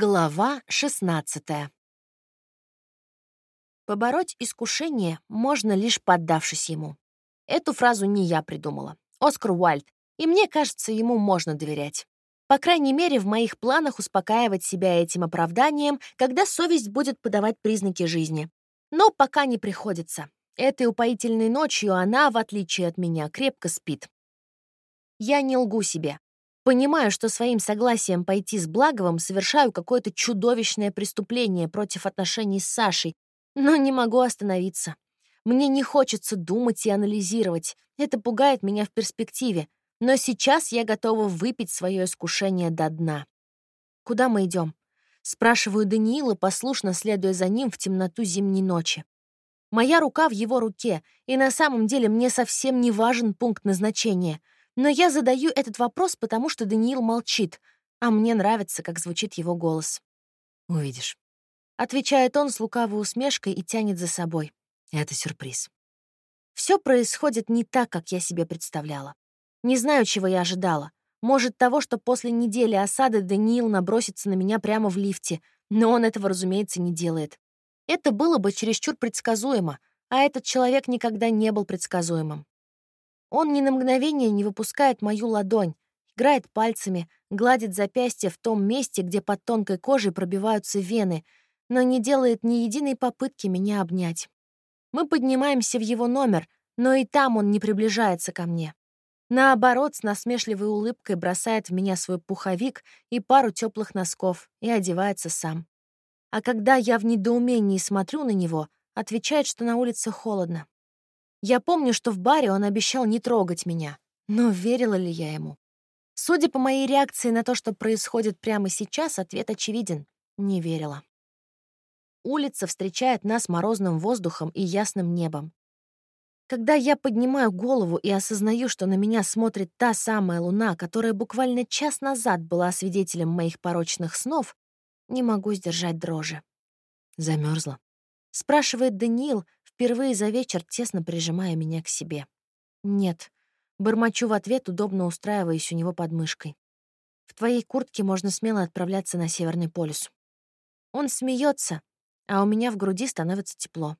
Глава 16 Побороть искушение можно лишь поддавшись ему. Эту фразу не я придумала. Оскар Уальд, и мне кажется, ему можно доверять. По крайней мере, в моих планах успокаивать себя этим оправданием, когда совесть будет подавать признаки жизни. Но пока не приходится. Этой упоительной ночью она, в отличие от меня, крепко спит. Я не лгу себе. Понимаю, что своим согласием пойти с Благовым совершаю какое-то чудовищное преступление против отношений с Сашей, но не могу остановиться. Мне не хочется думать и анализировать. Это пугает меня в перспективе. Но сейчас я готова выпить свое искушение до дна. «Куда мы идем? Спрашиваю Даниила, послушно следуя за ним в темноту зимней ночи. Моя рука в его руке, и на самом деле мне совсем не важен пункт назначения — но я задаю этот вопрос, потому что Даниил молчит, а мне нравится, как звучит его голос. «Увидишь», — отвечает он с лукавой усмешкой и тянет за собой. «Это сюрприз». Все происходит не так, как я себе представляла. Не знаю, чего я ожидала. Может, того, что после недели осады Даниил набросится на меня прямо в лифте, но он этого, разумеется, не делает. Это было бы чересчур предсказуемо, а этот человек никогда не был предсказуемым. Он ни на мгновение не выпускает мою ладонь, играет пальцами, гладит запястье в том месте, где под тонкой кожей пробиваются вены, но не делает ни единой попытки меня обнять. Мы поднимаемся в его номер, но и там он не приближается ко мне. Наоборот, с насмешливой улыбкой бросает в меня свой пуховик и пару теплых носков и одевается сам. А когда я в недоумении смотрю на него, отвечает, что на улице холодно. Я помню, что в баре он обещал не трогать меня, но верила ли я ему? Судя по моей реакции на то, что происходит прямо сейчас, ответ очевиден — не верила. Улица встречает нас морозным воздухом и ясным небом. Когда я поднимаю голову и осознаю, что на меня смотрит та самая луна, которая буквально час назад была свидетелем моих порочных снов, не могу сдержать дрожи. Замерзла? Спрашивает Даниил, впервые за вечер тесно прижимая меня к себе. «Нет». Бормочу в ответ, удобно устраиваясь у него под мышкой. «В твоей куртке можно смело отправляться на Северный полюс». Он смеется, а у меня в груди становится тепло.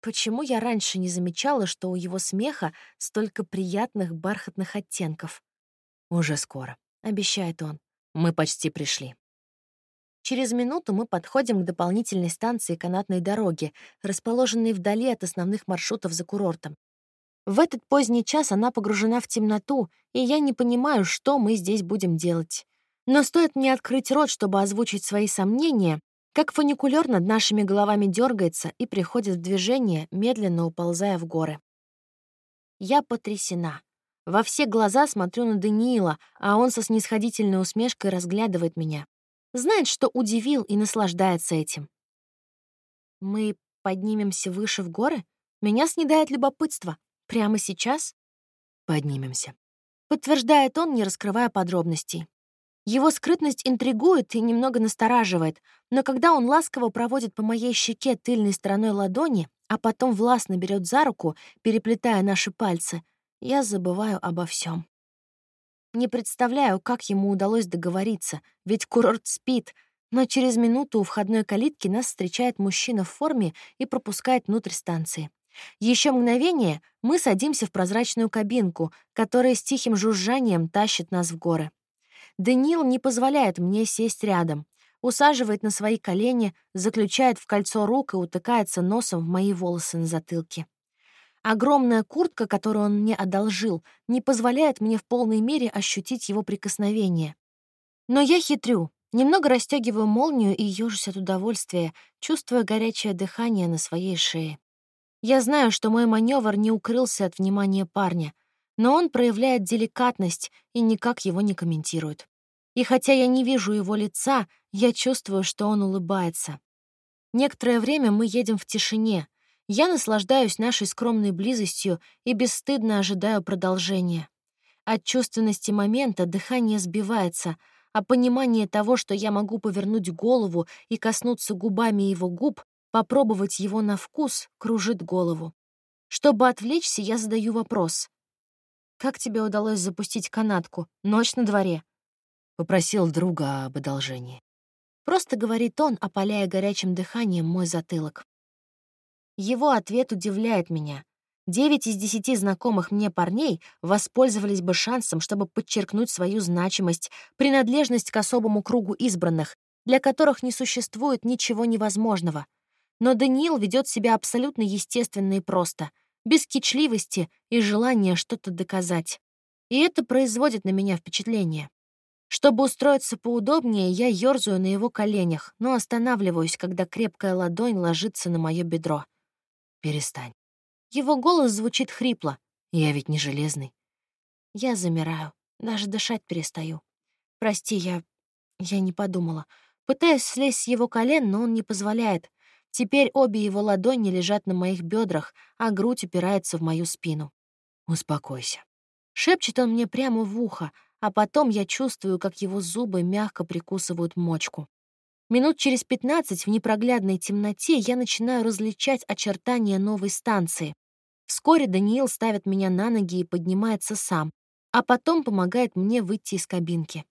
Почему я раньше не замечала, что у его смеха столько приятных бархатных оттенков? «Уже скоро», — обещает он. «Мы почти пришли». Через минуту мы подходим к дополнительной станции канатной дороги, расположенной вдали от основных маршрутов за курортом. В этот поздний час она погружена в темноту, и я не понимаю, что мы здесь будем делать. Но стоит мне открыть рот, чтобы озвучить свои сомнения, как фуникулер над нашими головами дергается и приходит в движение, медленно уползая в горы. Я потрясена. Во все глаза смотрю на Даниила, а он со снисходительной усмешкой разглядывает меня. Знает, что удивил и наслаждается этим. Мы поднимемся выше в горы? Меня снедает любопытство. Прямо сейчас? Поднимемся. Подтверждает он, не раскрывая подробностей. Его скрытность интригует и немного настораживает, но когда он ласково проводит по моей щеке тыльной стороной ладони, а потом властно берет за руку, переплетая наши пальцы, я забываю обо всем. Не представляю, как ему удалось договориться, ведь курорт спит, но через минуту у входной калитки нас встречает мужчина в форме и пропускает внутрь станции. Еще мгновение мы садимся в прозрачную кабинку, которая с тихим жужжанием тащит нас в горы. Даниил не позволяет мне сесть рядом, усаживает на свои колени, заключает в кольцо рук и утыкается носом в мои волосы на затылке. Огромная куртка, которую он мне одолжил, не позволяет мне в полной мере ощутить его прикосновение. Но я хитрю, немного расстегиваю молнию и ежусь от удовольствия, чувствуя горячее дыхание на своей шее. Я знаю, что мой маневр не укрылся от внимания парня, но он проявляет деликатность и никак его не комментирует. И хотя я не вижу его лица, я чувствую, что он улыбается. Некоторое время мы едем в тишине, я наслаждаюсь нашей скромной близостью и бесстыдно ожидаю продолжения. От чувственности момента дыхание сбивается, а понимание того, что я могу повернуть голову и коснуться губами его губ, попробовать его на вкус, кружит голову. Чтобы отвлечься, я задаю вопрос. «Как тебе удалось запустить канатку? Ночь на дворе?» Попросил друга об одолжении. Просто говорит он, опаляя горячим дыханием мой затылок. Его ответ удивляет меня. Девять из десяти знакомых мне парней воспользовались бы шансом, чтобы подчеркнуть свою значимость, принадлежность к особому кругу избранных, для которых не существует ничего невозможного. Но Даниил ведет себя абсолютно естественно и просто, без кичливости и желания что-то доказать. И это производит на меня впечатление. Чтобы устроиться поудобнее, я ёрзаю на его коленях, но останавливаюсь, когда крепкая ладонь ложится на мое бедро. Перестань. Его голос звучит хрипло. Я ведь не железный. Я замираю, даже дышать перестаю. Прости, я... я не подумала. Пытаюсь слезть с его колен, но он не позволяет. Теперь обе его ладони лежат на моих бедрах, а грудь упирается в мою спину. Успокойся. Шепчет он мне прямо в ухо, а потом я чувствую, как его зубы мягко прикусывают мочку. Минут через пятнадцать в непроглядной темноте я начинаю различать очертания новой станции. Вскоре Даниил ставит меня на ноги и поднимается сам, а потом помогает мне выйти из кабинки.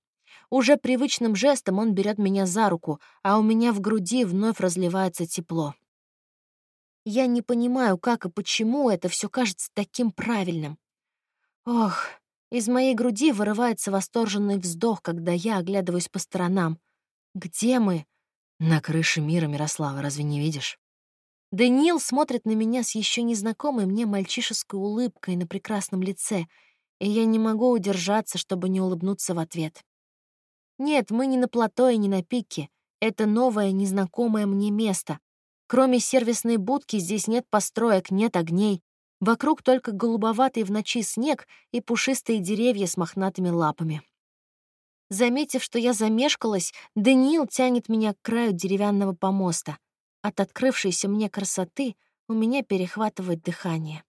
Уже привычным жестом он берет меня за руку, а у меня в груди вновь разливается тепло. Я не понимаю, как и почему это все кажется таким правильным. Ох, из моей груди вырывается восторженный вздох, когда я оглядываюсь по сторонам. Где мы? На крыше мира, Мирослава, разве не видишь? Даниил смотрит на меня с еще незнакомой мне мальчишеской улыбкой на прекрасном лице, и я не могу удержаться, чтобы не улыбнуться в ответ. Нет, мы не на плато и не на пике. Это новое, незнакомое мне место. Кроме сервисной будки здесь нет построек, нет огней. Вокруг только голубоватый в ночи снег и пушистые деревья с мохнатыми лапами. Заметив, что я замешкалась, Даниил тянет меня к краю деревянного помоста. От открывшейся мне красоты у меня перехватывает дыхание.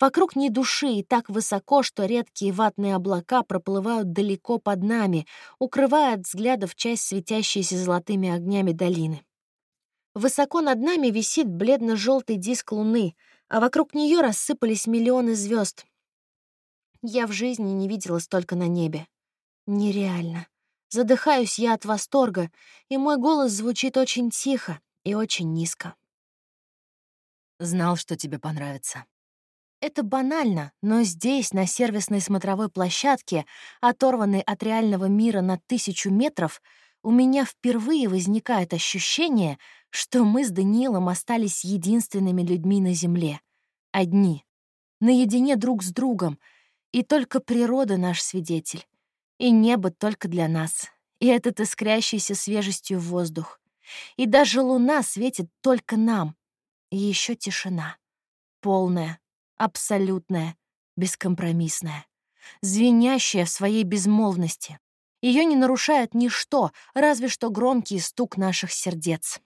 Вокруг ни души и так высоко, что редкие ватные облака проплывают далеко под нами, укрывая от взглядов часть светящейся золотыми огнями долины. Высоко над нами висит бледно-желтый диск луны, а вокруг нее рассыпались миллионы звезд. Я в жизни не видела столько на небе. Нереально. Задыхаюсь я от восторга, и мой голос звучит очень тихо, и очень низко. Знал, что тебе понравится. Это банально, но здесь, на сервисной смотровой площадке, оторванной от реального мира на тысячу метров, у меня впервые возникает ощущение, что мы с Даниилом остались единственными людьми на Земле. Одни. Наедине друг с другом. И только природа наш свидетель. И небо только для нас. И этот искрящийся свежестью воздух. И даже луна светит только нам. И еще тишина. Полная, абсолютная, бескомпромиссная. Звенящая в своей безмолвности. Ее не нарушает ничто, разве что громкий стук наших сердец.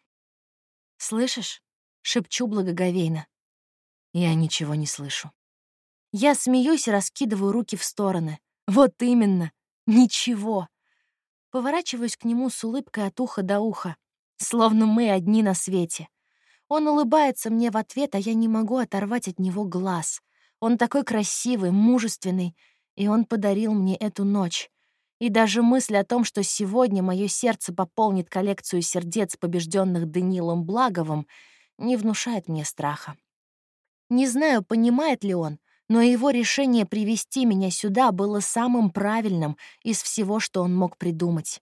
«Слышишь?» — шепчу благоговейно. Я ничего не слышу. Я смеюсь и раскидываю руки в стороны. Вот именно. Ничего. Поворачиваюсь к нему с улыбкой от уха до уха словно мы одни на свете. Он улыбается мне в ответ, а я не могу оторвать от него глаз. Он такой красивый, мужественный, и он подарил мне эту ночь. И даже мысль о том, что сегодня мое сердце пополнит коллекцию сердец, побежденных Данилом Благовым, не внушает мне страха. Не знаю, понимает ли он, но его решение привести меня сюда было самым правильным из всего, что он мог придумать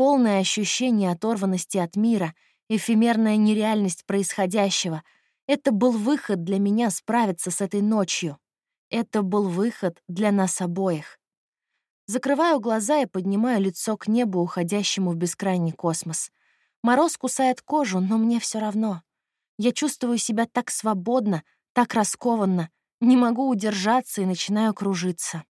полное ощущение оторванности от мира, эфемерная нереальность происходящего. Это был выход для меня справиться с этой ночью. Это был выход для нас обоих. Закрываю глаза и поднимаю лицо к небу, уходящему в бескрайний космос. Мороз кусает кожу, но мне все равно. Я чувствую себя так свободно, так раскованно, не могу удержаться и начинаю кружиться.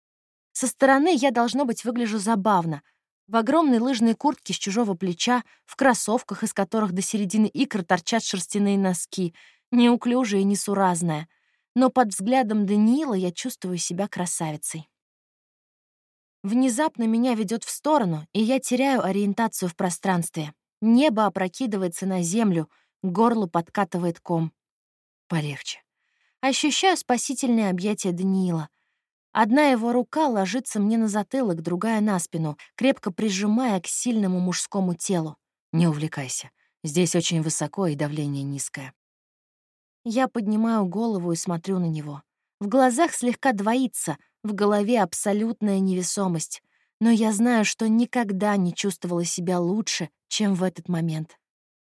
Со стороны я, должно быть, выгляжу забавно — в огромной лыжной куртке с чужого плеча, в кроссовках, из которых до середины икр торчат шерстяные носки, неуклюжая и несуразная. Но под взглядом Даниила я чувствую себя красавицей. Внезапно меня ведет в сторону, и я теряю ориентацию в пространстве. Небо опрокидывается на землю, горло подкатывает ком. Полегче. Ощущаю спасительное объятие Даниила. Одна его рука ложится мне на затылок, другая — на спину, крепко прижимая к сильному мужскому телу. Не увлекайся. Здесь очень высоко и давление низкое. Я поднимаю голову и смотрю на него. В глазах слегка двоится, в голове абсолютная невесомость. Но я знаю, что никогда не чувствовала себя лучше, чем в этот момент.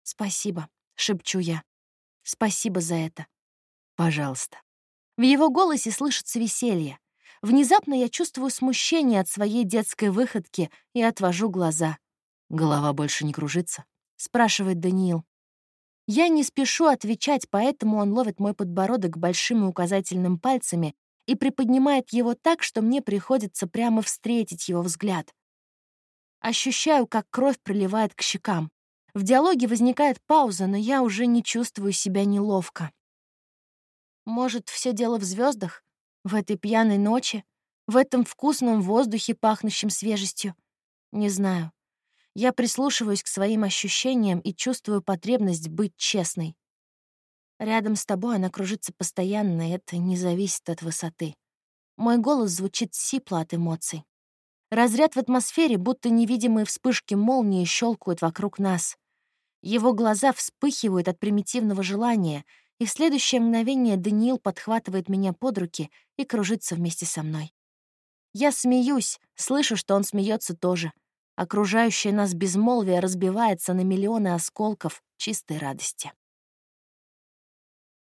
«Спасибо», — шепчу я. «Спасибо за это». Пожалуйста. В его голосе слышится веселье. Внезапно я чувствую смущение от своей детской выходки и отвожу глаза. Голова больше не кружится? спрашивает Даниил. Я не спешу отвечать, поэтому он ловит мой подбородок большим и указательным пальцами и приподнимает его так, что мне приходится прямо встретить его взгляд. Ощущаю, как кровь приливает к щекам. В диалоге возникает пауза, но я уже не чувствую себя неловко. Может, все дело в звездах, в этой пьяной ночи, в этом вкусном воздухе, пахнущем свежестью? Не знаю. Я прислушиваюсь к своим ощущениям и чувствую потребность быть честной. Рядом с тобой она кружится постоянно, и это не зависит от высоты. Мой голос звучит сипло от эмоций. Разряд в атмосфере, будто невидимые вспышки молнии щелкают вокруг нас. Его глаза вспыхивают от примитивного желания, и в следующее мгновение Даниил подхватывает меня под руки и кружится вместе со мной. Я смеюсь, слышу, что он смеется тоже — Окружающее нас безмолвие разбивается на миллионы осколков чистой радости.